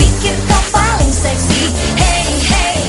pikir kau paling seksi Hey hey